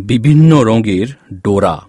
বিভিন্ন রঙের ডোরা।